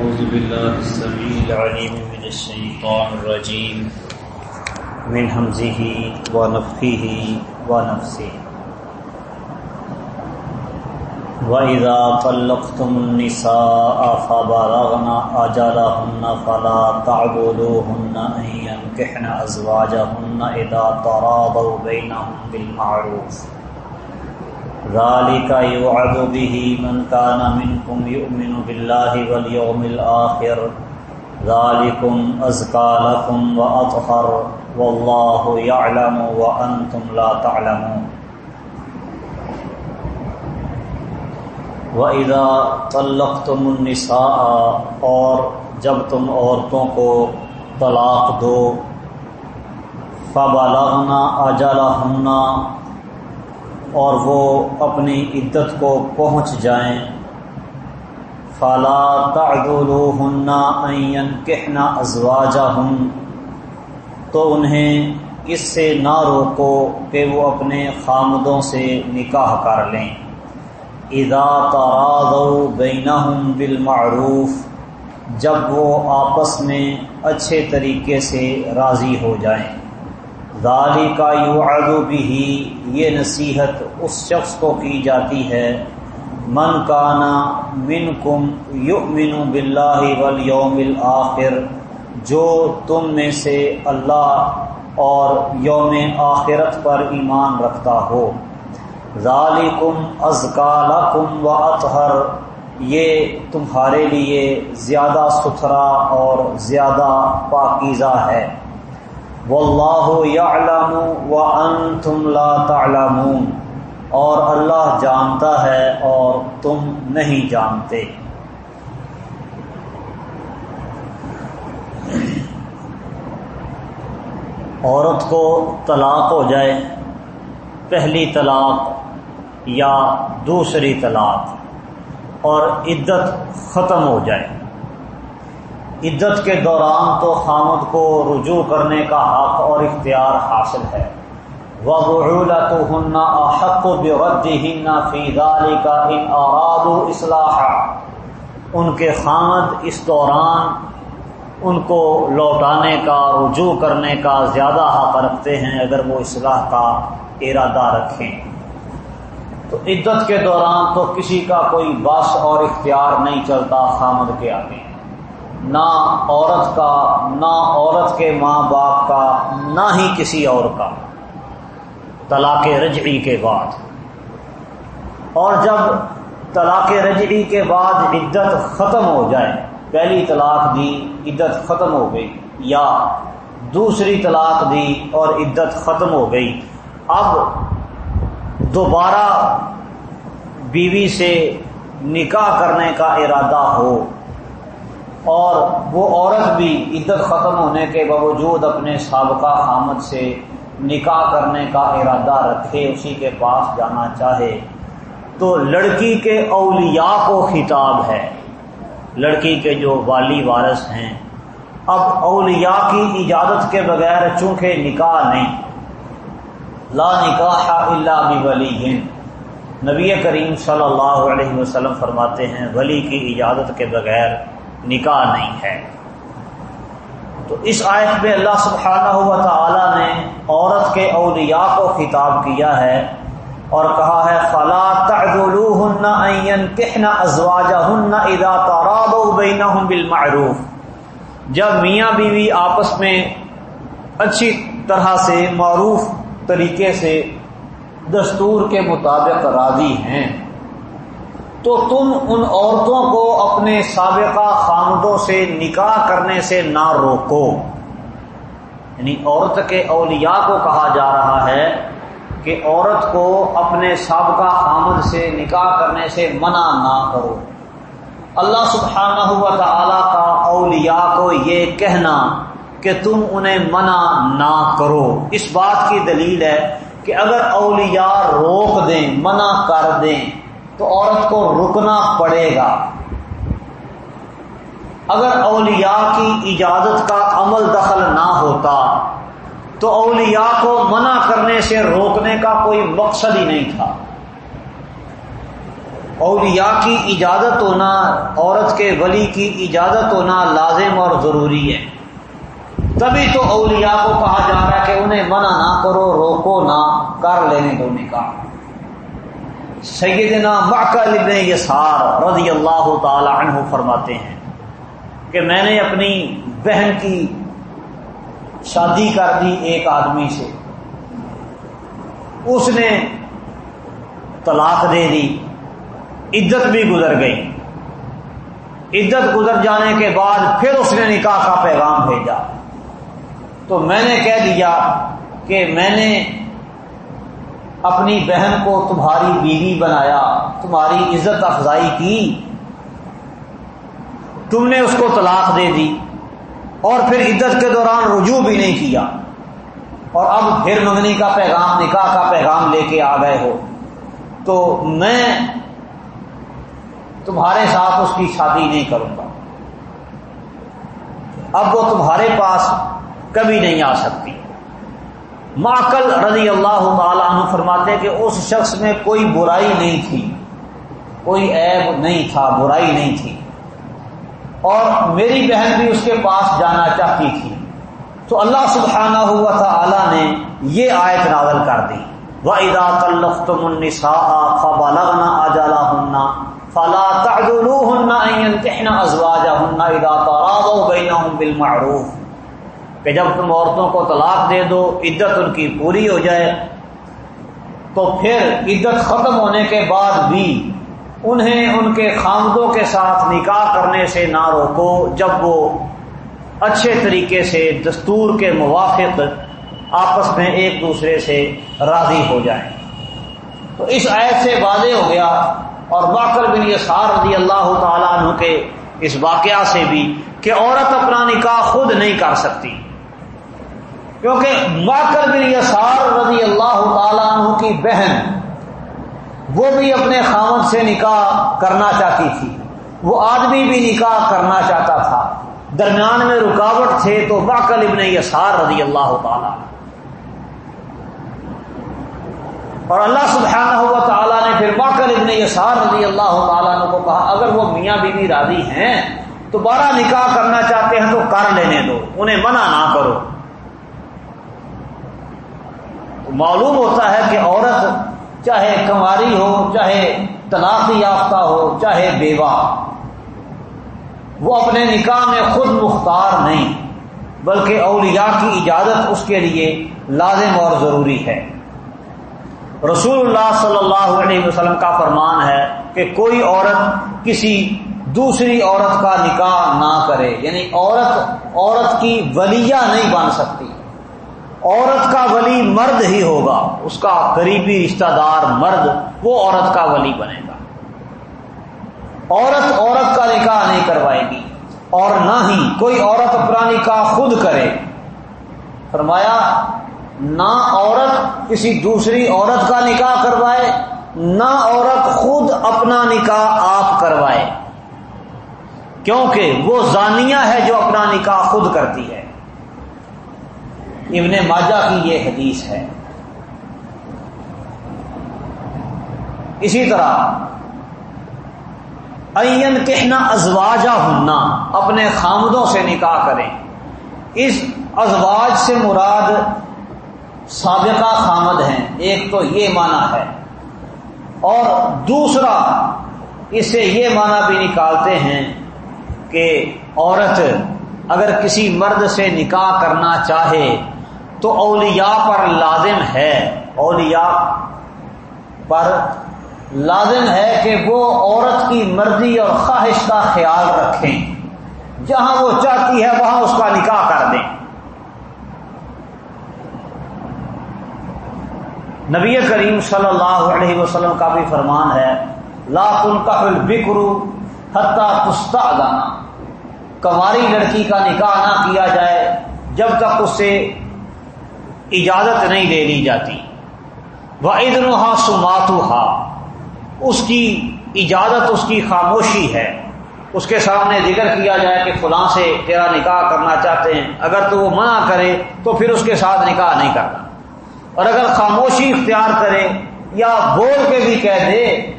أعوذ بالله السميع العليم من الشيطان الرجيم. من همزه ونفخه ونفسه. وَإِذَا طَلَّقْتُمُ النِّسَاءَ فَبَلَغْنَ أَجَلَهُنَّ فَلَا تَعْضُلُوهُنَّ أَن يَنكِحْنَ أَزْوَاجَهُنَّ إِذَا تَرَاضَوْا بَيْنَهُم بِالْمَعْرُوفِ. ذَلِكَ يُوعَظُ بِهِ مَن كَانَ مِنكُمْ يُؤْمِنُ بِاللَّهِ وَالْيَوْمِ الْآخِرِ ذَلِكُمْ أَزْكَىٰ لَكُمْ وَأَطْهَرُ وَاللَّهُ يَعْلَمُ وَأَنتُمْ لَا تَعْلَمُونَ وَإِذَا طَلَّقْتُمُ النِّسَاءَ اور جب تم عورتوں کو طلاق دو فَبَلَغْنَ أَجَلَهُنَّ اور وہ اپنی عدت کو پہنچ جائیں۔ فَلَا تَعْدُلُوهُنَّ أَن يَنكِحْنَ أَزْوَاجَهُنَّ تو انہیں اس سے نہ روکو کہ وہ اپنے خامدوں سے نکاح کر لیں۔ اذا تراضوا بینہم بالمعروف۔ جب وہ آپس میں اچھے طریقے سے راضی ہو جائیں۔ ذالک کا به یہ نصیحت اس شخص کو کی جاتی ہے، من کانا منکم یؤمن باللہ والیوم الاخر، جو تم میں سے اللہ اور یوم آخرت پر ایمان رکھتا ہو۔ ذالکم ازکا لکم و اطہر یہ تمہارے لیے زیادہ ستھرا اور زیادہ پاکیزہ ہے۔ واللہ یعلم وانتم لا تعلمون۔ اور اللہ جانتا ہے اور تم نہیں جانتے۔ عورت کو طلاق ہو جائے، پہلی طلاق یا دوسری طلاق، اور عدت ختم ہو جائے۔ عدت کے دوران تو خامد کو رجوع کرنے کا حق اور اختیار حاصل ہے۔ وہ تو ہننا احق و ہننا فیضالی کا ان اوراد و ان کے خامد اس دوران ان کو لوٹانے کا، رجوع کرنے کا زیادہ حق رکھتے ہیں اگر وہ اصلاح کا ارادہ رکھیں۔ تو عدت کے دوران تو کسی کا کوئی بس اور اختیار نہیں چلتا خامد کے آگے۔ نہ عورت کا، نہ عورت کے ماں باپ کا، نہ ہی کسی اور کا۔ طلاق رجعی کے بعد۔ اور جب طلاق رجعی کے بعد عدت ختم ہو جائے، پہلی طلاق دی عدت ختم ہو گئی، یا دوسری طلاق دی اور عدت ختم ہو گئی۔ اب دوبارہ بیوی سے نکاح کرنے کا ارادہ ہو۔ اور وہ عورت بھی عدت ختم ہونے کے باوجود اپنے سابقہ حامد سے نکاح کرنے کا ارادہ رکھے، اسی کے پاس جانا چاہے۔ تو لڑکی کے اولیاء کو خطاب ہے۔ لڑکی کے جو والی وارث ہیں۔ اب اولیاء کی اجازت کے بغیر چونکہ نکاح نہیں، لا نکاح اللہ ولی نبی کریم صلی اللہ علیہ وسلم فرماتے ہیں، ولی کی اجازت کے بغیر نکاح نہیں ہے۔ تو اس آیت میں اللہ سبحانہ ہوا تعالی نے عورت کے اولیاء کو خطاب کیا ہے اور کہا ہے، فلا تعذلوهن ان ينكحن ازواجهن اذا تراضوا بينهم بالمعروف جب میاں بیوی آپس میں اچھی طرح سے معروف طریقے سے دستور کے مطابق راضی ہیں تو تم ان عورتوں کو اپنے سابقہ خاندوں سے نکاح کرنے سے نہ روکو۔ یعنی عورت کے اولیاء کو کہا جا رہا ہے کہ عورت کو اپنے سابقہ خامد سے نکاح کرنے سے منع نہ کرو۔ اللہ سبحانہ ہوا تعالی کا اولیاء کو یہ کہنا کہ تم انہیں منع نہ کرو۔ اس بات کی دلیل ہے کہ اگر اولیاء روک دیں، منع کر دیں تو عورت کو رکنا پڑے گا۔ اگر اولیاء کی اجازت کا عمل دخل نہ ہوتا، تو اولیاء کو منع کرنے سے روکنے کا کوئی مقصد ہی نہیں تھا۔ اولیاء کی اجازت ہونا، عورت کے ولی کی اجازت ہونا لازم اور ضروری ہے۔ تبھی تو اولیاء کو کہا جا رہا ہے کہ انہیں منع نہ کرو، روکو نہ، کر لینے دو نکاح۔ سیدنا معقل ابن یسار رضی اللہ تعالی عنہ فرماتے ہیں کہ میں نے اپنی بہن کی شادی کر دی ایک آدمی سے۔ اس نے طلاق دے دی۔ عدت بھی گزر گئی۔ عدت گزر جانے کے بعد پھر اس نے نکاح کا پیغام بھیجا۔ تو میں نے کہہ دیا کہ میں نے اپنی بہن کو تمہاری بیوی بنایا، تمہاری عزت افزائی کی۔ تم نے اس کو طلاق دے دی اور پھر عزت کے دوران رجوع بھی نہیں کیا۔ اور اب پھر منگنی کا پیغام، نکاح کا پیغام لے کے آ گئے ہو۔ تو میں تمہارے ساتھ اس کی شادی نہیں کروں گا۔ اب وہ تمہارے پاس کبھی نہیں آ سکتی۔ ماکل رضی اللہ تعالیٰ عنہ فرماتے کہ اس شخص میں کوئی برائی نہیں تھی۔ کوئی عیب نہیں تھا، برائی نہیں تھی۔ اور میری بہن بھی اس کے پاس جانا چاہتی تھی۔ تو اللہ سبحانہ ہوا تھا نے یہ آیت نازل کر دی۔ وہ ادا تلف تم انسا فبا لگنا آجالا ہننا فلا ہننا ازواجا ہننا ادا تو بالمعروف۔ کہ جب تم عورتوں کو طلاق دے دو، عدت ان کی پوری ہو جائے، تو پھر عدت ختم ہونے کے بعد بھی انہیں ان کے خامدوں کے ساتھ نکاح کرنے سے نہ روکو۔ جب وہ اچھے طریقے سے دستور کے موافق آپس میں ایک دوسرے سے راضی ہو جائیں۔ تو اس آیت سے واضح ہو گیا، اور باقر بن یسار رضی اللہ تعالیٰ عنہ کے اس واقعہ سے بھی کہ عورت اپنا نکاح خود نہیں کر سکتی۔ کیونکہ ماکر بن یسار رضی اللہ تعالیٰ عنہ کی بہن وہ بھی اپنے خامد سے نکاح کرنا چاہتی تھی۔ وہ آدمی بھی نکاح کرنا چاہتا تھا۔ درمیان میں رکاوٹ تھے تو باقل ابن یسار رضی اللہ تعالیٰ اور اللہ سبحانہ ہوا تعالیٰ نے پھر باقل ابن یسار رضی اللہ تعالیٰ کو کہا، اگر وہ میاں بیوی راضی ہیں تو بارہ نکاح کرنا چاہتے ہیں تو کر لینے دو، انہیں منع نہ کرو۔ معلوم ہوتا ہے کہ عورت چاہے کماری ہو، چاہے طلاق یافتہ ہو، چاہے بیوہ، وہ اپنے نکاح میں خود مختار نہیں، بلکہ اولیاء کی اجازت اس کے لیے لازم اور ضروری ہے۔ رسول اللہ صلی اللہ علیہ وسلم کا فرمان ہے کہ کوئی عورت کسی دوسری عورت کا نکاح نہ کرے یعنی عورت عورت کی ولیہ نہیں بن سکتی۔ عورت کا ولی مرد ہی ہوگا۔ اس کا قریبی رشتہ دار مرد، وہ عورت کا ولی بنے گا۔ عورت عورت کا نکاح نہیں کروائے گی۔ اور نہ ہی کوئی عورت اپنا نکاح خود کرے۔ فرمایا، نہ عورت کسی دوسری عورت کا نکاح کروائے، نہ عورت خود اپنا نکاح آپ کروائے۔ کیونکہ وہ زانیہ ہے جو اپنا نکاح خود کرتی ہے۔ ابن ماجہ کی یہ حدیث ہے۔ اسی طرح این کہنا ازواجہ ہننا اپنے خامدوں سے نکاح کریں۔ اس ازواج سے مراد سابقہ خامد ہیں۔ ایک تو یہ معنی ہے۔ اور دوسرا اس سے یہ معنی بھی نکالتے ہیں کہ عورت اگر کسی مرد سے نکاح کرنا چاہے تو اولیاء پر لازم ہے، اولیاء پر لازم ہے کہ وہ عورت کی مرضی اور خواہش کا خیال رکھیں۔ جہاں وہ چاہتی ہے، وہاں اس کا نکاح کر دیں۔ نبی کریم صلی اللہ علیہ وسلم کا بھی فرمان ہے، لا کا بکرو حتہ کشتا گانا کماری لڑکی کا نکاح نہ کیا جائے، جب تک اس سے اجازت نہیں دے دی جاتی۔ وہ ادن سماتو اس کی اجازت، اس کی خاموشی ہے۔ اس کے سامنے ذکر کیا جائے کہ فلاں سے تیرا نکاح کرنا چاہتے ہیں۔ اگر تو وہ منع کرے تو پھر اس کے ساتھ نکاح نہیں کرنا۔ اور اگر خاموشی اختیار کرے یا بول کے بھی کہہ دے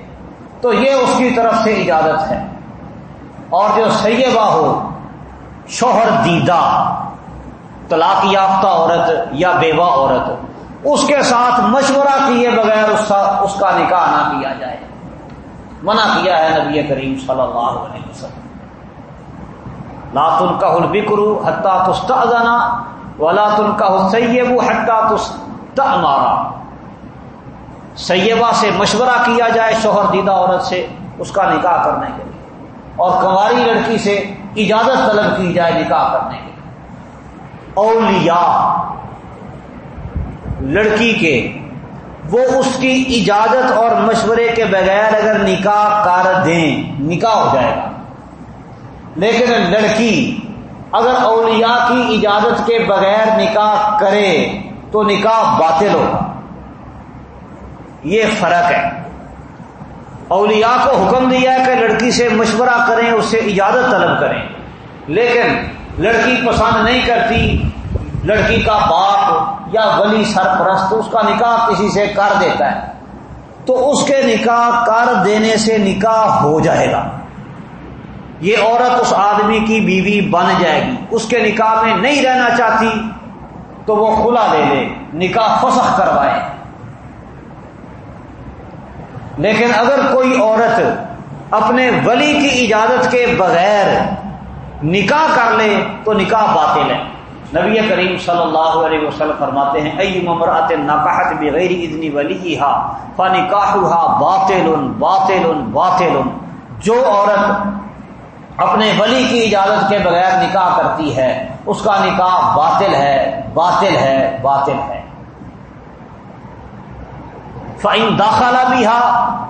تو یہ اس کی طرف سے اجازت ہے۔ اور جو سیبہ ہو، شوہر دیدہ۔ طلاق یافتہ عورت یا بیوہ عورت، اس کے ساتھ مشورہ کیے بغیر اس کا نکاح نہ کیا جائے۔ منع کیا ہے نبی کریم صلی اللہ علیہ وسلم۔ لاتن کا البکرو حتہ تستانا و لاتن کا سیب حتہ تست مارا سیبہ سے مشورہ کیا جائے شوہر دیدہ عورت سے اس کا نکاح کرنے کے لیے، اور کنواری لڑکی سے اجازت طلب کی جائے نکاح کرنے کے لیے۔ اولیاء، لڑکی کے، وہ اس کی اجازت اور مشورے کے بغیر اگر نکاح کر دیں، نکاح ہو جائے گا۔ لیکن لڑکی اگر اولیاء کی اجازت کے بغیر نکاح کرے، تو نکاح باطل ہوگا یہ فرق ہے۔ اولیاء کو حکم دیا ہے کہ لڑکی سے مشورہ کریں، اس سے اجازت طلب کریں۔ لیکن لڑکی پسند نہیں کرتی، لڑکی کا باپ یا ولی سرپرست اس کا نکاح کسی سے کر دیتا ہے، تو اس کے نکاح کر دینے سے نکاح ہو جائے گا۔ یہ عورت اس آدمی کی بیوی بن جائے گی، اس کے نکاح میں نہیں رہنا چاہتی، تو وہ کھلا دے دے نکاح فسخ کروائے۔ لیکن اگر کوئی عورت اپنے ولی کی اجازت کے بغیر نکاح کر لے تو نکاح باطل ہے۔ نبی کریم صلی اللہ علیہ وسلم فرماتے ہیں ائی ممرات نکاحت بغیر ادنی ولی ہا باطل باطل باطل۔ جو عورت اپنے ولی کی اجازت کے بغیر نکاح کرتی ہے، اس کا نکاح باطل ہے باطل ہے باطل ہے۔ فعین داخلہ بھی ہا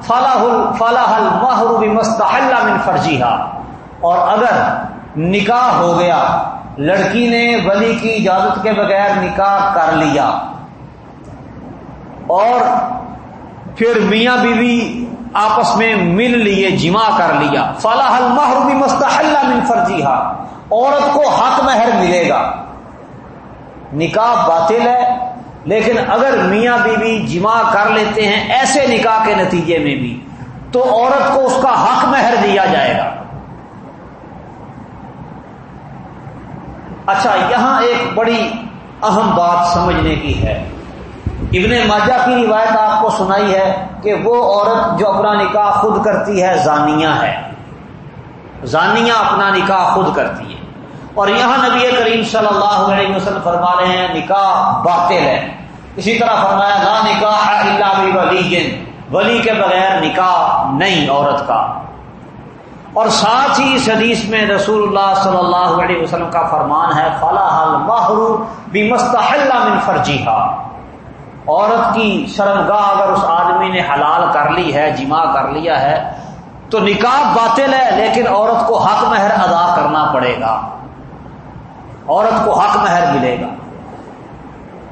فلاح فلاح المحروب مستحل من فرجی ہا اور اگر نکاح ہو گیا۔ لڑکی نے ولی کی اجازت کے بغیر نکاح کر لیا۔ اور پھر میاں بیوی آپس میں مل لیے، جمع کر لیا۔ فلاح المحروبی مستحل من فرجی ہا عورت کو حق مہر ملے گا۔ نکاح باطل ہے، لیکن اگر میاں بیوی جمع کر لیتے ہیں ایسے نکاح کے نتیجے میں بھی، تو عورت کو اس کا حق مہر دیا جائے گا۔ اچھا یہاں ایک بڑی اہم بات سمجھنے کی ہے۔ ابن ماجہ کی روایت آپ کو سنائی ہے کہ وہ عورت جو اپنا نکاح خود کرتی ہے، زانیہ ہے۔ زانیہ اپنا نکاح خود کرتی ہے۔ اور یہاں نبی کریم صلی اللہ علیہ وسلم فرما رہے ہیں، نکاح باطل ہے۔ اسی طرح فرمایا، لا نکاح اللہ ولی ولی کے بغیر نکاح نہیں، عورت کا۔ اور ساتھ ہی اس حدیث میں رسول اللہ صلی اللہ علیہ وسلم کا فرمان ہے فلاح بھی مستحل من فرجیحا عورت کی شرمگاہ اگر اس آدمی نے حلال کر لی ہے، جمع کر لیا ہے، تو نکاح باطل ہے، لیکن عورت کو حق مہر ادا کرنا پڑے گا۔ عورت کو حق مہر ملے گا۔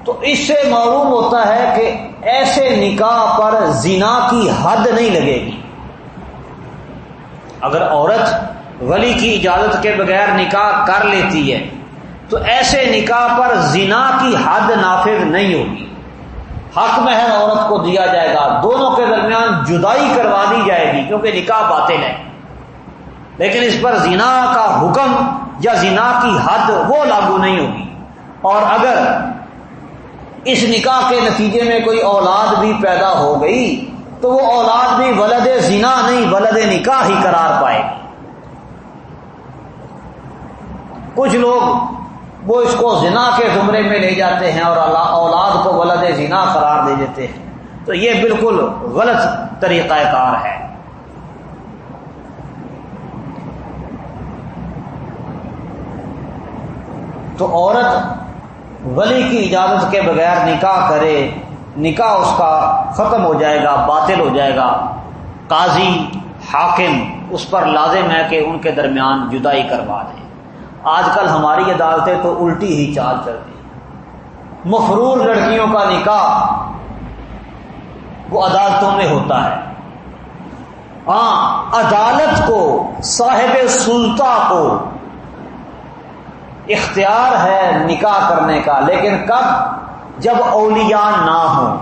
تو اس سے معلوم ہوتا ہے کہ ایسے نکاح پر زنا کی حد نہیں لگے گی۔ اگر عورت ولی کی اجازت کے بغیر نکاح کر لیتی ہے، تو ایسے نکاح پر زنا کی حد نافذ نہیں ہوگی۔ حق مہر عورت کو دیا جائے گا، دونوں کے درمیان جدائی کروا دی جائے گی، کیونکہ نکاح باطل ہے۔ لیکن اس پر زنا کا حکم یا زنا کی حد وہ لاگو نہیں ہوگی۔ اور اگر اس نکاح کے نتیجے میں کوئی اولاد بھی پیدا ہو گئی تو وہ اولاد بھی ولد زنا نہیں، ولد نکاح ہی قرار پائے۔ گی کچھ لوگ وہ اس کو زنا کے زمرے میں لے جاتے ہیں اور اولاد کو ولد زنا قرار دے دیتے ہیں۔ تو یہ بالکل غلط طریقہ کار ہے۔ تو عورت ولی کی اجازت کے بغیر نکاح کرے۔ نکاح اس کا ختم ہو جائے گا، باطل ہو جائے گا۔ قاضی حاکم اس پر لازم ہے کہ ان کے درمیان جدائی کروا دیں آج کل ہماری عدالتیں تو الٹی ہی چال چلتی مفرور لڑکیوں کا نکاح وہ عدالتوں میں ہوتا ہے۔ ہاں عدالت کو، صاحب سلطہ کو اختیار ہے نکاح کرنے کا، لیکن کب؟ جب اولیاء نہ ہوں۔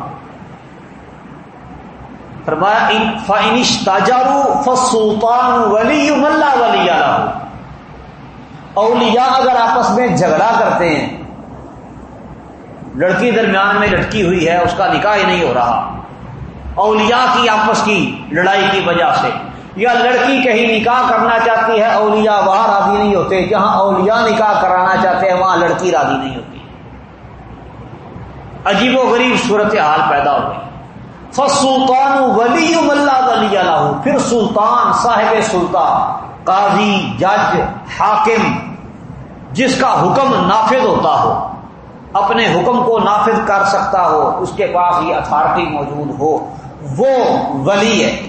فرمایا فائنش تاجارو فسلطان ولی ملا ولی اولیاء اگر آپس میں جھگڑا کرتے ہیں، لڑکی درمیان میں لٹکی ہوئی ہے، اس کا نکاح ہی نہیں ہو رہا۔ اولیاء کی آپس کی لڑائی کی وجہ سے، یا لڑکی کہیں نکاح کرنا چاہتی ہے، اولیاء وہاں راضی نہیں ہوتے، جہاں اولیاء نکاح کرانا چاہتے ہیں، وہاں لڑکی راضی نہیں ہوتی۔ عجیب و غریب صورت حال پیدا ہو گئی فسلطان ولی ملا ولی اللہ پھر سلطان صاحب سلطان، قاضی، جج، حاکم، جس کا حکم نافذ ہوتا ہو، اپنے حکم کو نافذ کر سکتا ہو، اس کے پاس یہ اتھارٹی موجود ہو، وہ ولی ہے۔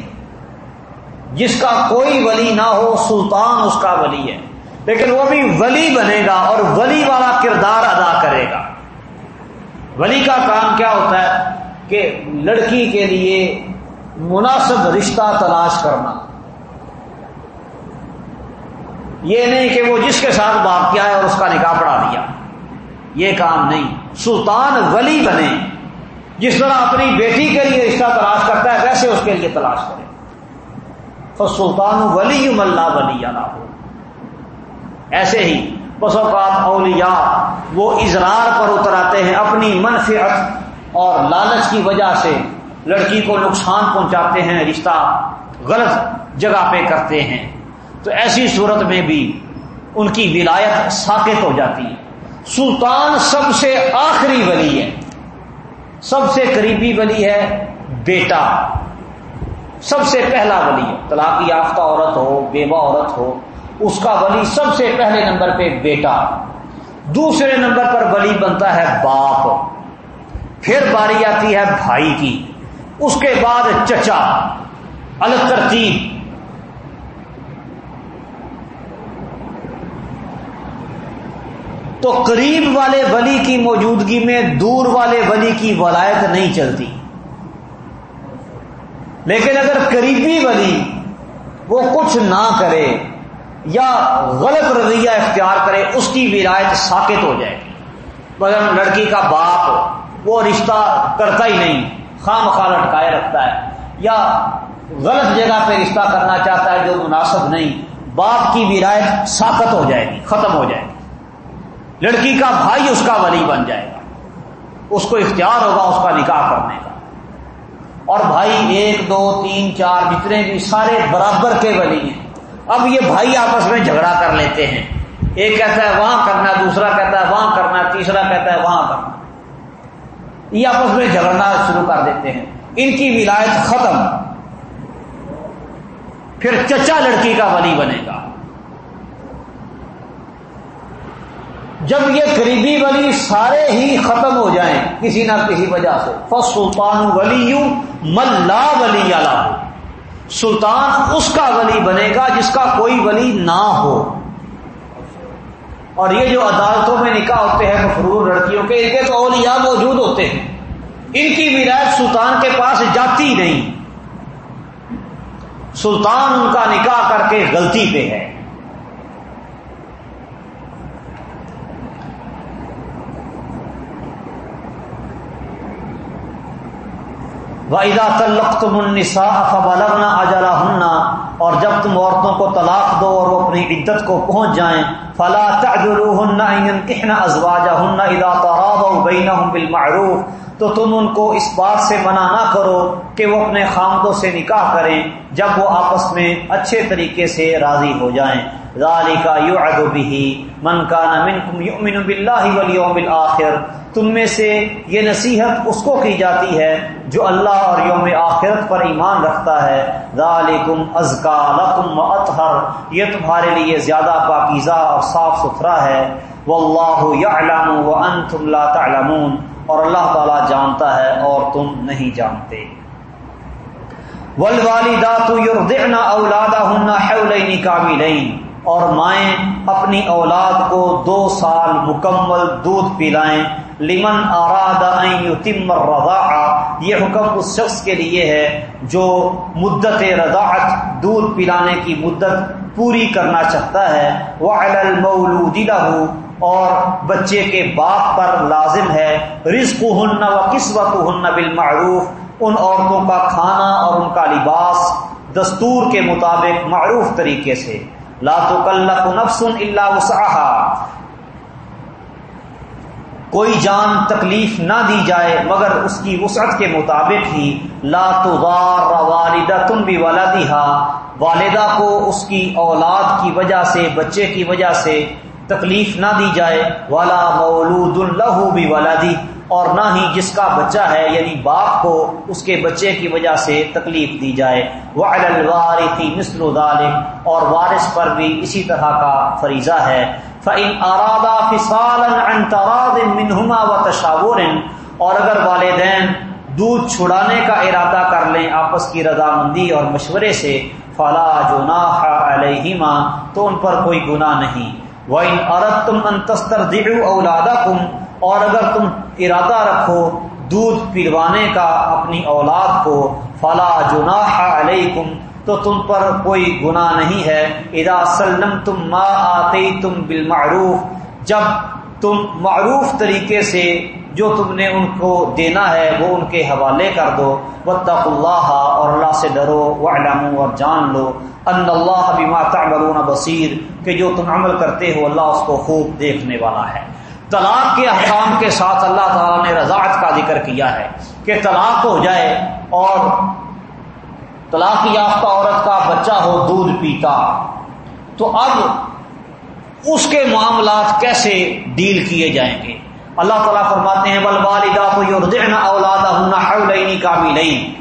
جس کا کوئی ولی نہ ہو، سلطان اس کا ولی ہے۔ لیکن وہ بھی ولی بنے گا اور ولی والا کردار ادا کرے گا۔ ولی کا کام کیا ہوتا ہے کہ لڑکی کے لیے مناسب رشتہ تلاش کرنا۔ یہ نہیں کہ وہ جس کے ساتھ باپ کیا ہے اور اس کا نکاح پڑھا دیا۔ یہ کام نہیں۔ سلطان ولی بنے۔ جس طرح اپنی بیٹی کے لیے رشتہ تلاش کرتا ہے، ویسے اس کے لیے تلاش کرے۔ تو سلطان ولی ملا ولی ہو ایسے ہی بس اوقات اولیاء، وہ اظہار پر اتر آتے ہیں اپنی منفیت اور لالچ کی وجہ سے لڑکی کو نقصان پہنچاتے ہیں، رشتہ غلط جگہ پہ کرتے ہیں۔ تو ایسی صورت میں بھی ان کی ولایت ساکت ہو جاتی ہے۔ سلطان سب سے آخری ولی ہے۔ سب سے قریبی ولی ہے بیٹا۔ سب سے پہلا ولی ہے۔ طلاق یافتہ عورت ہو، بیوہ عورت ہو اس کا ولی سب سے پہلے نمبر پہ بیٹا، دوسرے نمبر پر ولی بنتا ہے باپ۔ پھر باری آتی ہے بھائی کی۔ اس کے بعد چچا۔ الگ ترتیب۔ تو قریب والے ولی کی موجودگی میں دور والے ولی کی ولایت نہیں چلتی۔ لیکن اگر قریبی ولی وہ کچھ نہ کرے یا غلط رویہ اختیار کرے، اس کی ولایت ساکت ہو جائے گی۔ لڑکی کا باپ وہ رشتہ کرتا ہی نہیں خام خواہ لٹکائے رکھتا ہے۔ یا غلط جگہ پہ رشتہ کرنا چاہتا ہے جو مناسب نہیں، باپ کی ولایت ساکت ہو جائے گی، ختم ہو جائے گی۔ لڑکی کا بھائی اس کا ولی بن جائے گا۔ اس کو اختیار ہوگا اس کا نکاح کرنے کا۔ اور بھائی، ایک، دو، تین، چار، جتنے بھی سارے برابر کے ولی ہیں اب یہ بھائی آپس میں جھگڑا کر لیتے ہیں۔ ایک کہتا ہے وہاں کرنا، دوسرا کہتا ہے وہاں کرنا، تیسرا کہتا ہے وہاں کرنا۔ یہ آپس میں جھگڑنا شروع کر دیتے ہیں۔ ان کی ولایت ختم۔ پھر چچا لڑکی کا ولی بنے گا۔ جب یہ قریبی ولی سارے ہی ختم ہو جائیں، کسی نہ کسی وجہ سے۔ فس سلطان ولی ملا ولی اللہ سلطان اس کا ولی بنے گا جس کا کوئی ولی نہ ہو۔ اور یہ جو عدالتوں میں نکاح ہوتے ہیں مفرور لڑکیوں کے، ان کے تو اولیاء موجود ہوتے ہیں۔ ان کی ولایت سلطان کے پاس جاتی نہیں۔ سلطان ان کا نکاح کر کے غلطی پہ ہے۔ وَإِذَا تَلَّقْتُمُ النِّسَاءَ فَبَلَغْنَ أَجَلَهُنَّ اور جب تم عورتوں کو طلاق دو اور وہ اپنی عدت کو پہنچ جائیں، فَلَا تَعْجُلُوهُنَّ أَن يَنْكِحْنَ أَزْوَاجَهُنَّ إِذَا تَرَاضَوْا بَيْنَهُمْ بِالْمَعْرُوفِ تو تم ان کو اس بات سے منع نہ کرو کہ وہ اپنے خامدوں سے نکاح کریں جب وہ آپس میں اچھے طریقے سے راضی ہو جائیں۔ ذالک یعد به من کان منکم یؤمن بالله والیوم الاخر تم میں سے یہ نصیحت اس کو کی جاتی ہے جو اللہ اور یوم آخرت پر ایمان رکھتا ہے۔ ذالکم ازکا لکم واطہر یہ تمہارے لیے زیادہ پاکیزہ اور صاف ستھرا ہے۔ واللہ یعلم وانتم لا تعلمون۔ اور اللہ تعالیٰ جانتا ہے اور تم نہیں جانتے۔ والوالدات یرضعن اولادهن حولین کاملین اور مائیں اپنی اولاد کو دو سال مکمل دودھ پلائیں۔ لمن اراد ان یتم الرضاعہ یہ حکم اس شخص کے لیے ہے جو مدت رضاعت، دودھ پلانے کی مدت پوری کرنا چاہتا ہے۔ وعلی المولود له، اور بچے کے باپ پر لازم ہے۔ رزق ہن و قسمت ہن بالمعروف، ان عورتوں کا کھانا اور ان کا لباس دستور کے مطابق معروف طریقے سے۔ لا تکلف نفس الا وسعها۔ کوئی جان تکلیف نہ دی جائے، مگر اس کی وسعت کے مطابق ہی۔ لا تغار والدہ تم بھی والدہ کو اس کی اولاد کی وجہ سے، بچے کی وجہ سے تکلیف نہ دی جائے۔ والا مولود اللہ بھی ولادی اور نہ ہی جس کا بچہ ہے یعنی باپ کو اس کے بچے کی وجہ سے تکلیف دی جائے۔ وہ الوارثی مثل ذالک اور وارث پر بھی اسی طرح کا فریضہ ہے۔ فَإِنْ أَرَادَا فِصَالًا عَنْ تَرَادٍ مِّنْهُمَا وَتَشَاوُرٍ، اور اگر والدین دودھ چھڑانے کا ارادہ کر لیں آپس کی رضامندی اور مشورے سے، فلا جناح علیہما تو ان پر کوئی گناہ نہیں۔ وَإِنْ أَرَدْتُمْ أَن تَسْتَرْضِعُوا أَوْلَادَكُمْ اور اگر تم ارادہ رکھو دودھ پلوانے کا اپنی اولاد کو، فلا جناح علیکم، تو تم پر کوئی گناہ نہیں ہے۔ ادا سلم تم ما آتے تم بالمعروف، جب تم معروف طریقے سے جو تم نے ان کو دینا ہے وہ ان کے حوالے کر دو۔ وطق اللہ اور اللہ سے ڈرو وعلمو اور جان لو۔ ان اللہ بما تعملون بصیر، کہ جو تم عمل کرتے ہو اللہ اس کو خوب دیکھنے والا ہے۔ طلاق کے احکام کے ساتھ اللہ تعالیٰ نے رضاعت کا ذکر کیا ہے کہ طلاق ہو جائے اور طلاق یافتہ عورت کا بچہ ہو، دودھ پیتا۔ تو اب اس کے معاملات کیسے ڈیل کیے جائیں گے؟ اللہ تعالیٰ فرماتے ہیں بل والدہ تو یوردعن اولادہ حولین کاملین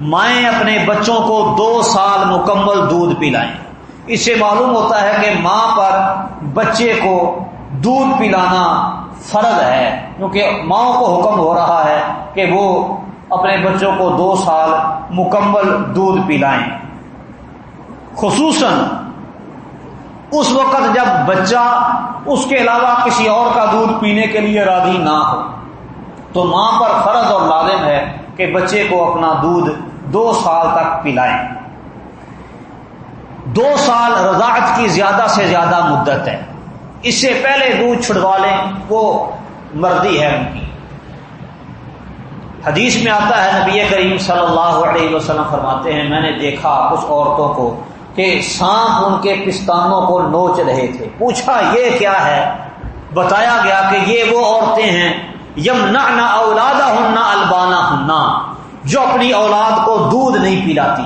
مائیں اپنے بچوں کو دو سال مکمل دودھ پلائیں۔ اس سے معلوم ہوتا ہے کہ ماں پر بچے کو دودھ پلانا فرض ہے، کیونکہ ماں کو حکم ہو رہا ہے کہ وہ اپنے بچوں کو دو سال مکمل دودھ پلائیں۔ خصوصاً اس وقت جب بچہ اس کے علاوہ کسی اور کا دودھ پینے کے لیے راضی نہ ہو۔ تو ماں پر فرض اور لازم ہے کہ بچے کو اپنا دودھ دو سال تک پلائیں۔ دو سال رضاعت کی زیادہ سے زیادہ مدت ہے۔ اس سے پہلے دودھ چھڑوا لیں، وہ مرضی ہے ان کی۔ حدیث میں آتا ہے، نبی کریم صلی اللہ علیہ وسلم فرماتے ہیں، میں نے دیکھا کچھ عورتوں کو کہ سانپ ان کے پستانوں کو نوچ رہے تھے۔ پوچھا، یہ کیا ہے؟ بتایا گیا کہ یہ وہ عورتیں ہیں۔ یم نہ نہ اولادا ہننا البانا ہننا جو اپنی اولاد کو دودھ نہیں پلاتی۔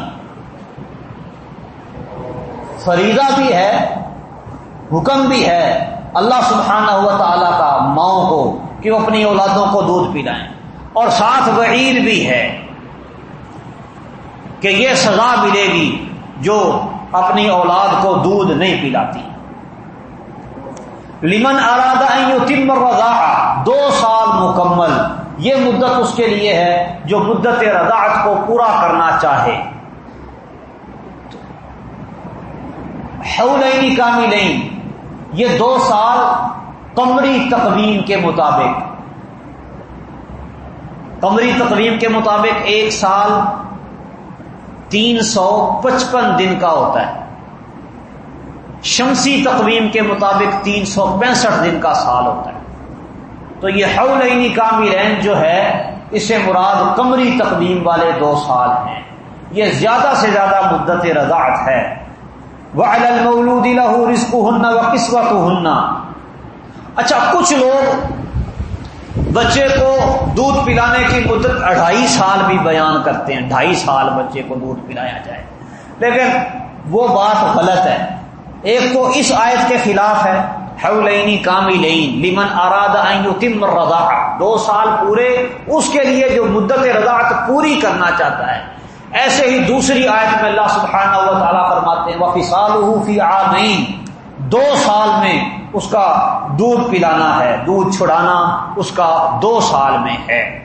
فریضہ بھی ہے حکم بھی ہے اللہ سبحانہ ہوا تعالی کا ماؤں کو کہ وہ اپنی اولادوں کو دودھ پلائیں۔ اور ساتھ وعید بھی ہے کہ یہ سزا ملے گی جو اپنی اولاد کو دودھ نہیں پلاتی۔ لمن ارادہ تم رضا دو سال مکمل۔ یہ مدت اس کے لیے ہے جو مدت رضاعت کو پورا کرنا چاہے۔ حولینی کامی نہیں یہ دو سال قمری تقویم کے مطابق قمری تقویم کے مطابق ایک سال تین سو پچپن دن کا ہوتا ہے۔ شمسی تقویم کے مطابق تین سو پینسٹھ دن کا سال ہوتا ہے۔ تو یہ حولینی کامل جو ہے، اسے مراد قمری تقویم والے دو سال ہیں۔ یہ زیادہ سے زیادہ مدت رضاعت ہے۔ وہ المولود لہو رسک ہننا و قسمت ہننا اچھا کچھ لوگ بچے کو دودھ پلانے کی مدت اڑھائی سال بھی بیان کرتے ہیں، ڈھائی سال بچے کو دودھ پلایا جائے۔ لیکن وہ بات غلط ہے۔ ایک تو اس آیت کے خلاف ہے حولینی کامی لین لمن اراد تم رضا دو سال پورے اس کے لیے جو مدت رضاعت پوری کرنا چاہتا ہے۔ ایسے ہی دوسری آیت میں اللہ سبحانہ و تعالیٰ فرماتے ہیں وہ فسال فی آمین دو سال میں اس کا دودھ پلانا ہے، دودھ چھڑانا اس کا دو سال میں ہے۔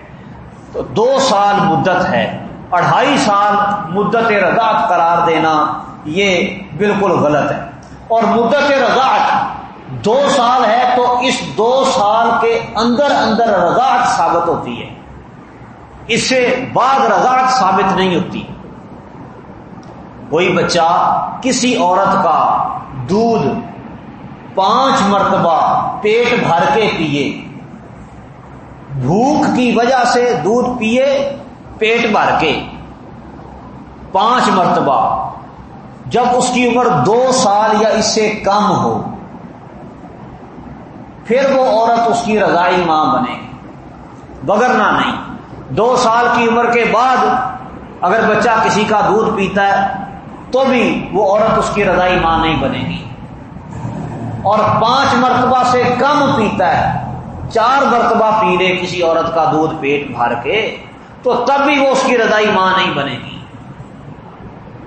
تو دو سال مدت ہے، اڑھائی سال مدت رضاعت قرار دینا یہ بالکل غلط ہے۔ اور مدت رضاعت دو سال ہے تو اس دو سال کے اندر اندر رضاعت ثابت ہوتی ہے۔ اس سے بعد رضاعت ثابت نہیں ہوتی۔ کوئی بچہ کسی عورت کا دودھ پانچ مرتبہ پیٹ بھر کے پیے، بھوک کی وجہ سے دودھ پیے، پیٹ بھر کے پانچ مرتبہ، جب اس کی عمر دو سال یا اس سے کم ہو، پھر وہ عورت اس کی رضائی ماں بنے۔ بگرنا نہیں۔ دو سال کی عمر کے بعد اگر بچہ کسی کا دودھ پیتا ہے، تو بھی وہ عورت اس کی رضائی ماں نہیں بنے گی۔ اور پانچ مرتبہ سے کم پیتا ہے، چار مرتبہ پی لے کسی عورت کا دودھ پیٹ بھر کے، تو تب بھی وہ اس کی رضائی ماں نہیں بنے گی۔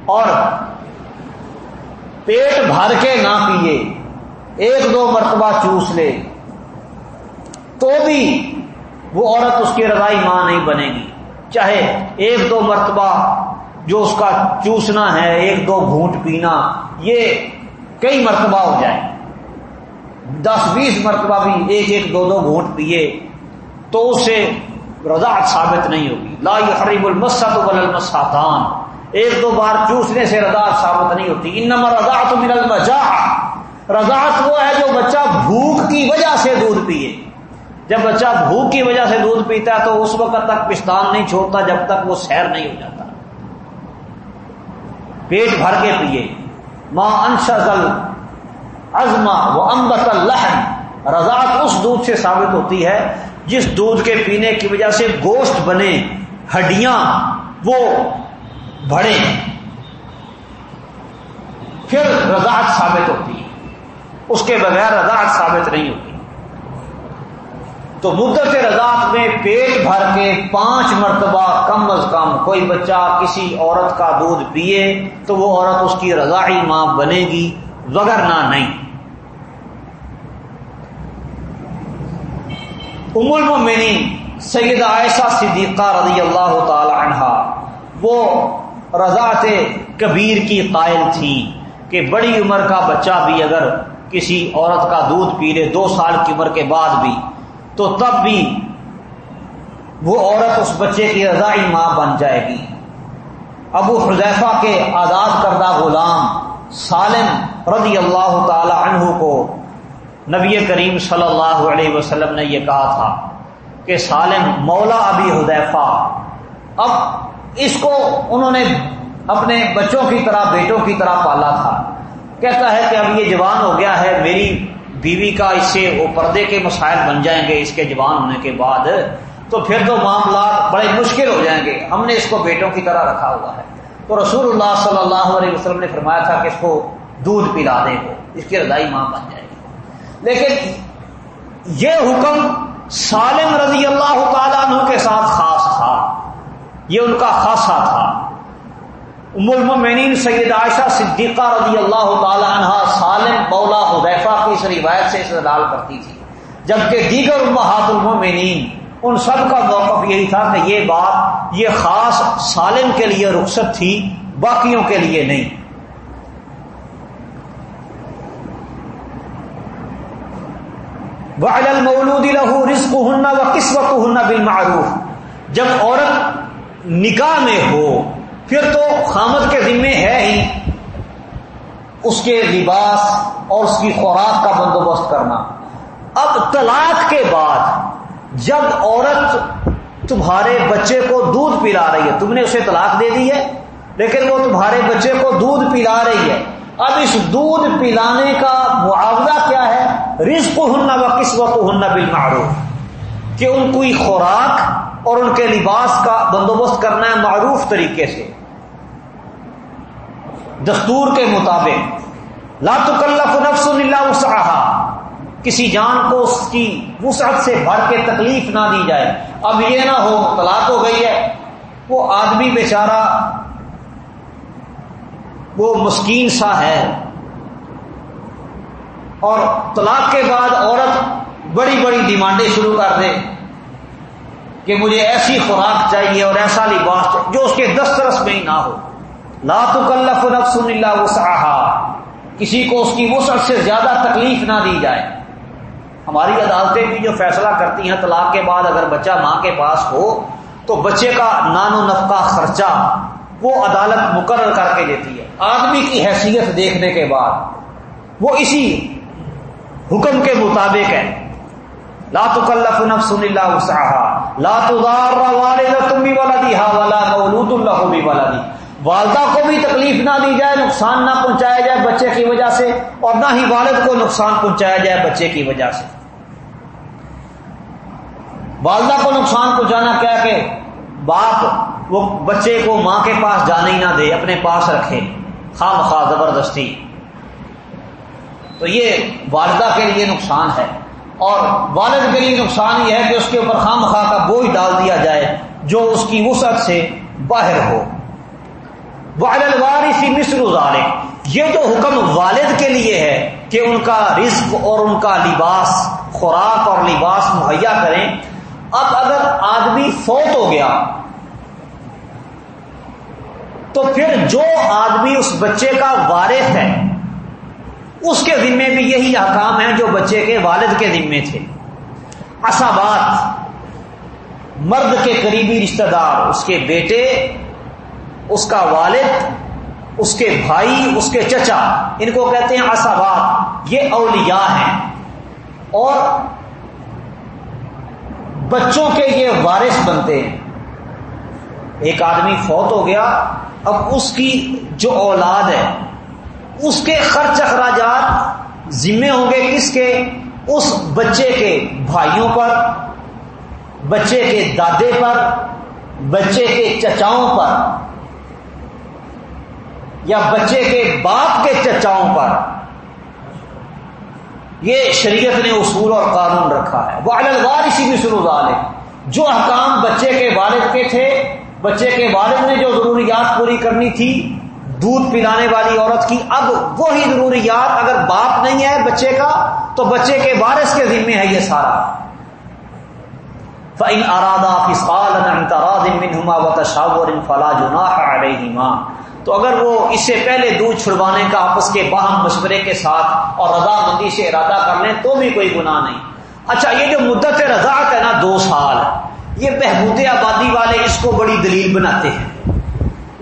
اور پیٹ بھر کے نہ پیے، ایک دو مرتبہ چوس لے، تو بھی وہ عورت اس کی رضائی ماں نہیں بنے گی۔ چاہے ایک دو مرتبہ جو اس کا چوسنا ہے، ایک دو گھونٹ پینا، یہ کئی مرتبہ ہو جائے۔ دس، بیس مرتبہ بھی ایک ایک، دو دو گھونٹ پیے تو اس سے رضاعت ثابت نہیں ہوگی۔ لا حریب المسد بل المساتان۔ ایک دو بار چوسنے سے رضاعت ثابت نہیں ہوتی۔ ان رضاعت من المجا رضاعت وہ ہے جو بچہ بھوک کی وجہ سے دودھ پیے۔ جب بچہ بھوک کی وجہ سے دودھ پیتا ہے تو اس وقت تک پستان نہیں چھوڑتا، جب تک وہ سیر نہیں ہو جاتا۔ پیٹ بھر کے پیے ماں انشل ازما وہ امبت الحن رضاعت اس دودھ سے ثابت ہوتی ہے جس دودھ کے پینے کی وجہ سے گوشت بنے، ہڈیاں وہ بڑھے پھر رضاعت ثابت ہوتی ہے۔ اس کے بغیر رضاعت ثابت نہیں ہوتی۔ تو مدت رضاعت میں پیٹ بھر کے پانچ مرتبہ کم از کم کوئی بچہ کسی عورت کا دودھ پیے تو وہ عورت اس کی رضاعی ماں بنے گی وگرنا نہیں۔ ام المؤمنین سید عائشہ صدیقہ رضی اللہ تعالی عنہ وہ رضاعت کبیر کی قائل تھی کہ بڑی عمر کا بچہ بھی اگر کسی عورت کا دودھ پی لے، دو سال کی عمر کے بعد بھی تو تب بھی وہ عورت اس بچے کی رضائی ماں بن جائے گی۔ ابو حذیفہ کے آزاد کردہ غلام سالم رضی اللہ تعالی عنہ کو نبی کریم صلی اللہ علیہ وسلم نے یہ کہا تھا کہ سالم مولا ابی حذیفہ، اب اس کو انہوں نے اپنے بچوں کی طرح، بیٹوں کی طرح پالا تھا۔ کہتا ہے کہ اب یہ جوان ہو گیا ہے، میری بیوی کا اس سے وہ پردے کے مسائل بن جائیں گے، اس کے جوان ہونے کے بعد، تو پھر تو معاملات بڑے مشکل ہو جائیں گے۔ ہم نے اس کو بیٹوں کی طرح رکھا ہوا ہے۔ تو رسول اللہ صلی اللہ علیہ وسلم نے فرمایا تھا کہ اس کو دودھ پلا دے گا اس کی رضائی ماں بن جائے گی۔ لیکن یہ حکم سالم رضی اللہ تعالیٰ عنہ کے ساتھ خاص تھا۔ یہ ان کا خاصا تھا۔ ام المؤمنین سید عائشہ صدیقہ رضی اللہ تعالی عنہ سالم مولا حذیفہ کی اس روایت سے استدلال کرتی تھی۔ جبکہ دیگر امہات المؤمنین، ان سب کا موقف یہی تھا کہ یہ بات، یہ خاص سالم کے لیے رخصت تھی، باقیوں کے لیے نہیں۔ وَعَلَى الْمَوْلُودِ لَهُ رِزْقُهُنَّ وَقِسْوَتُهُنَّ بِالْمَعْرُوفِ۔ جب عورت نکاح میں ہو پھر تو خامد کے ذمے ہے ہی اس کے لباس اور اس کی خوراک کا بندوبست کرنا۔ اب طلاق کے بعد جب عورت تمہارے بچے کو دودھ پلا رہی ہے، تم نے اسے طلاق دے دی ہے، لیکن وہ تمہارے بچے کو دودھ پلا رہی ہے۔ اب اس دودھ پلانے کا معاوضہ کیا ہے؟ رزق ہننا و قسمت ہننا بالمعروف۔ کہ ان کی خوراک اور ان کے لباس کا بندوبست کرنا ہے معروف طریقے سے۔ دستور کے مطابق. لا تکلف نفس الا وسعها. کسی جان کو اس کی وسعت سے بھر کے تکلیف نہ دی جائے. اب یہ نہ ہو، طلاق ہو گئی ہے. وہ آدمی بیچارہ، وہ مسکین سا ہے. اور طلاق کے بعد عورت بڑی بڑی ڈیمانڈیں شروع کر دے کہ مجھے ایسی خوراک چاہیے اور ایسا لباس چاہیے جو اس کے دسترس میں ہی نہ ہو۔ لا تکلف نفس الا وسعها کسی کو اس کی وسعت سے زیادہ تکلیف نہ دی جائے۔ ہماری عدالتیں بھی جو فیصلہ کرتی ہیں طلاق کے بعد اگر بچہ ماں کے پاس ہو تو بچے کا نان و نفقہ خرچہ وہ عدالت مقرر کر کے دیتی ہے۔ آدمی کی حیثیت دیکھنے کے بعد وہ اسی حکم کے مطابق ہے۔ لا تکلف نفس الا وسعها لا تدار والدہ تم بھی والا دی ہا والا مولود اللہ بھی والا دی والدہ کو بھی تکلیف نہ دی جائے، نقصان نہ پہنچایا جائے بچے کی وجہ سے، اور نہ ہی والد کو نقصان پہنچایا جائے بچے کی وجہ سے۔ والدہ کو نقصان پہنچانا کیا کہ باپ وہ بچے کو ماں کے پاس جانے ہی نہ دے، اپنے پاس رکھے۔ خواہ مخواہ زبردستی۔ تو یہ والدہ کے لیے نقصان ہے۔ اور والد کے لیے نقصان یہ ہے کہ اس کے اوپر خام خواہ کا بوجھ ڈال دیا جائے، جو اس کی وسعت سے باہر ہو۔ والد وارثی مصر ازارے یہ جو حکم والد کے لیے ہے کہ ان کا رزق اور ان کا لباس، خوراک اور لباس مہیا کریں، اب اگر آدمی فوت ہو گیا، تو پھر جو آدمی اس بچے کا وارث ہے، اس کے ذمے بھی یہی احکام ہیں جو بچے کے والد کے ذمے تھے۔ اصابات مرد کے قریبی رشتہ دار، اس کے بیٹے اس کا والد، اس کے بھائی، اس کے چچا، ان کو کہتے ہیں اصابات یہ اولیاء ہیں۔ اور بچوں کے یہ وارث بنتے ہیں۔ ایک آدمی فوت ہو گیا، اب اس کی جو اولاد ہے، اس کے خرچ اخراجات ذمے ہوں گے کس کے؟ اس بچے کے بھائیوں پر، بچے کے دادے پر، بچے کے چچاؤں پر۔ یا بچے کے باپ کے چچاؤں پر۔ یہ شریعت نے اصول اور قانون رکھا ہے۔ وہ الگوار اسی بھی سروزال ہے جو احکام بچے کے والد کے تھے، بچے کے والد نے جو ضروریات پوری کرنی تھی، دودھ پلانے والی عورت کی، اب وہی ضروریات اگر باپ نہیں ہے بچے کا، تو بچے کے وارث کے ذمے ہے یہ سارا۔ فعین ارادہ فلا جنا تو اگر وہ اس سے پہلے دودھ چھڑوانے کا آپس کے باہم مشورے کے ساتھ اور رضا مندی سے ارادہ کر لیں تو بھی کوئی گناہ نہیں۔ اچھا یہ جو مدت رضاعت ہے نا، دو سال۔ یہ بہبود آبادی والے اس کو بڑی دلیل بناتے ہیں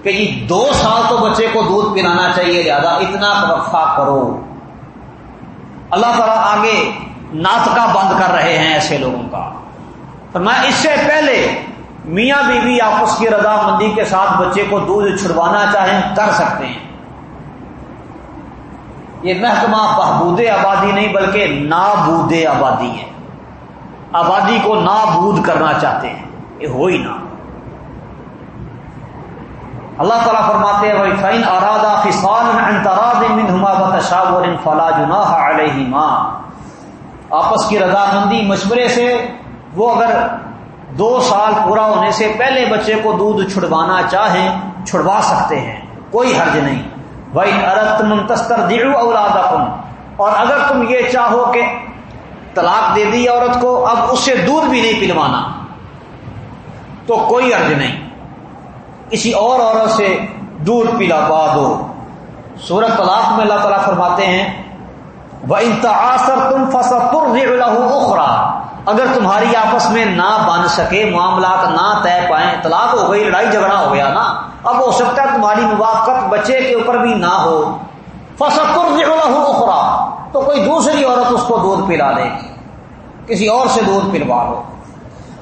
کہ جی دو سال تو بچے کو دودھ پلانا چاہیے زیادہ، اتنا وقفہ کرو۔ اللہ تعالیٰ آگے ناطقہ بند کر رہے ہیں ایسے لوگوں کا۔ تو میں اس سے پہلے میاں بیوی آپس کی رضا مندی کے ساتھ بچے کو دودھ چھڑوانا چاہیں کر سکتے ہیں۔ یہ محکمہ بہبود آبادی نہیں بلکہ نابود آبادی ہے۔ آبادی کو نابود کرنا چاہتے ہیں۔ یہ ہو ہی نہ۔ اللہ تعالیٰ فرماتے ہیں آپس کی رضامندی مشورے سے وہ اگر دو سال پورا ہونے سے پہلے بچے کو دودھ چھڑوانا چاہیں، چھڑوا سکتے ہیں۔ کوئی حرج نہیں۔ بھائی ارد منتستر دلو اولاد اور اگر تم یہ چاہو کہ طلاق دے دی عورت کو، اب اس سے دودھ بھی نہیں پلوانا۔ تو کوئی حرج نہیں۔ کسی اور عورت سے دودھ پلا پا دو۔ سورت طلاق میں اللہ تعالیٰ فرماتے ہیں وہ انتہاثر تم فصر اخرا اگر تمہاری آپس میں نہ بن سکے، معاملات نہ طے پائیں، طلاق ہو گئی، لڑائی جھگڑا ہو گیا نا، اب ہو سکتا ہے تمہاری موافقت بچے کے اوپر بھی نہ ہو۔ فصر اخرا تو کوئی دوسری عورت اس کو دودھ پلا دے گی کسی اور سے دودھ پلوا لو۔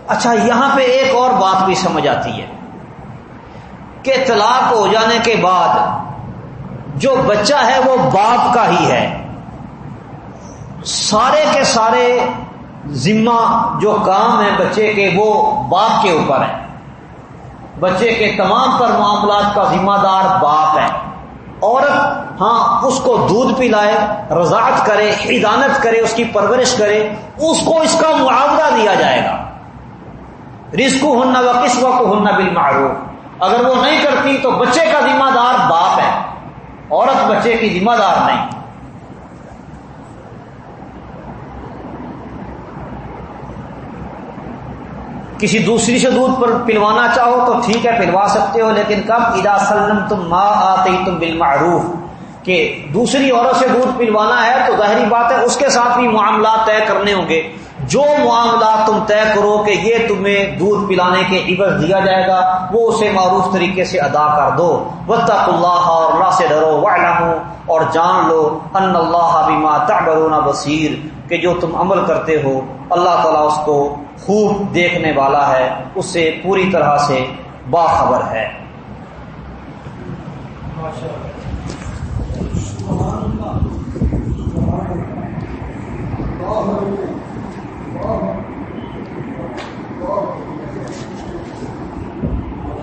اچھا یہاں پہ ایک اور بات بھی سمجھ آتی ہے کہ طلاق ہو جانے کے بعد جو بچہ ہے وہ باپ کا ہی ہے۔ سارے کے سارے ذمہ جو کام ہے بچے کے وہ باپ کے اوپر ہے۔ بچے کے تمام تر معاملات کا ذمہ دار باپ ہے۔ عورت ہاں اس کو دودھ پلائے، رضاعت کرے حدانت کرے، اس کی پرورش کرے، اس کو اس کا معاوضہ دیا جائے گا۔ رزق ہن و کس وقت ہن بالمعروف۔ اگر وہ نہیں کرتی تو بچے کا ذمہ دار باپ ہے۔ عورت بچے کی ذمہ دار نہیں۔ کسی دوسری سے دودھ پر پلوانا چاہو تو ٹھیک ہے، پلوا سکتے ہو، لیکن کب ادا سلم تم ماں آتے تم بالمعروف۔ کہ دوسری عورت سے دودھ پلوانا ہے تو ظاہری بات ہے، اس کے ساتھ بھی معاملات طے کرنے ہوں گے۔ جو معاملات تم طے کرو کہ یہ تمہیں دودھ پلانے کے عبض دیا جائے گا، وہ اسے معروف طریقے سے ادا کر دو۔ وطق اللہ اور اللہ سے ڈرو وعلمو اور جان لو ان اللہ بما تعملون بصیر کہ جو تم عمل کرتے ہو، اللہ تعالیٰ اس کو خوب دیکھنے والا ہے اس سے پوری طرح سے باخبر ہے۔ سبحان